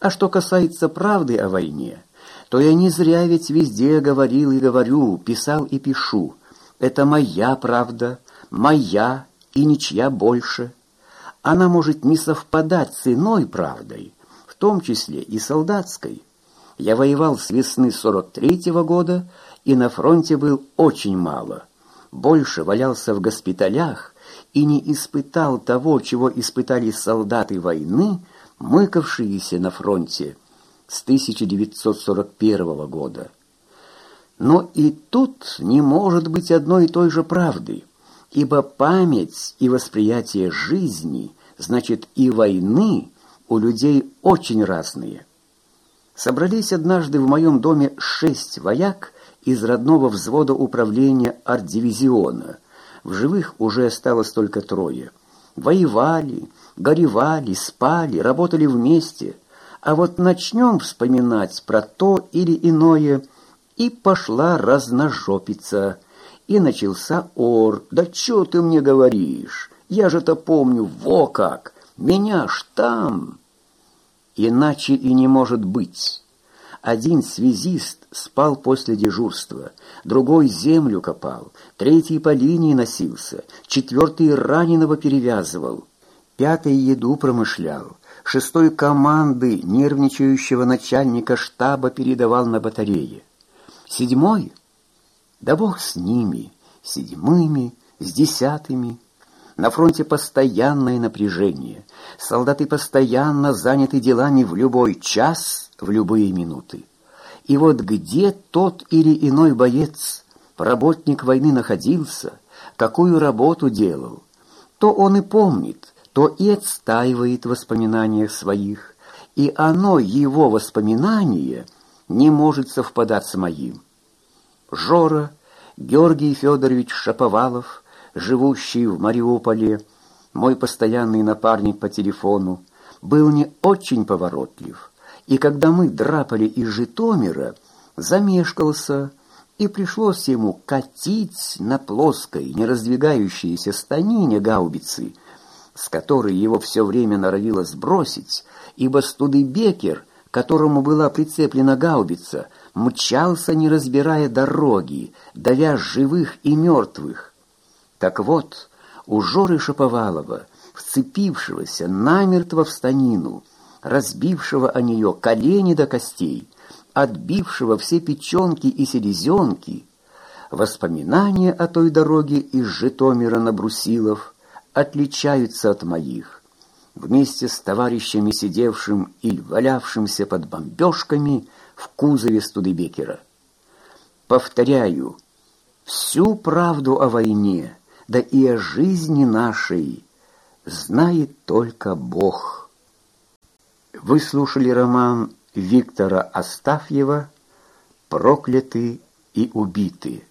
А что касается правды о войне, то я не зря ведь везде говорил и говорю, писал и пишу. Это моя правда, моя и ничья больше. Она может не совпадать с иной правдой, в том числе и солдатской. Я воевал с весны 43-го года и на фронте был очень мало. Больше валялся в госпиталях и не испытал того, чего испытали солдаты войны, мыкавшиеся на фронте с 1941 года. Но и тут не может быть одной и той же правды, ибо память и восприятие жизни, значит и войны, у людей очень разные. Собрались однажды в моем доме шесть вояк из родного взвода управления арт-дивизиона. В живых уже осталось только трое. Воевали, горевали, спали, работали вместе. А вот начнем вспоминать про то или иное, и пошла разножопица. И начался ор. «Да что ты мне говоришь? Я же-то помню, во как! Меня ж там!» Иначе и не может быть. Один связист спал после дежурства, другой землю копал, третий по линии носился, четвертый раненого перевязывал, пятый еду промышлял, шестой команды нервничающего начальника штаба передавал на батарее. Седьмой? Да бог с ними, седьмыми, с десятыми. На фронте постоянное напряжение. Солдаты постоянно заняты делами в любой час, в любые минуты. И вот где тот или иной боец, работник войны находился, какую работу делал, то он и помнит, то и отстаивает в воспоминаниях своих, и оно, его воспоминание, не может совпадать с моим. Жора, Георгий Федорович Шаповалов – живущий в Мариуполе, мой постоянный напарник по телефону, был не очень поворотлив, и когда мы драпали из Житомира, замешкался, и пришлось ему катить на плоской, не раздвигающейся станине гаубицы, с которой его все время норовило сбросить, ибо Студебекер, которому была прицеплена гаубица, мчался, не разбирая дороги, давя живых и мертвых, так вот, у Жоры Шаповалова, вцепившегося намертво в станину, разбившего о нее колени до костей, отбившего все печенки и селезенки, воспоминания о той дороге из Житомира на Брусилов отличаются от моих. Вместе с товарищами, сидевшим и валявшимся под бомбежками в кузове Студебекера. Повторяю, всю правду о войне – да и о жизни нашей знает только Бог. Вы слушали роман Виктора Астафьева «Прокляты и убиты».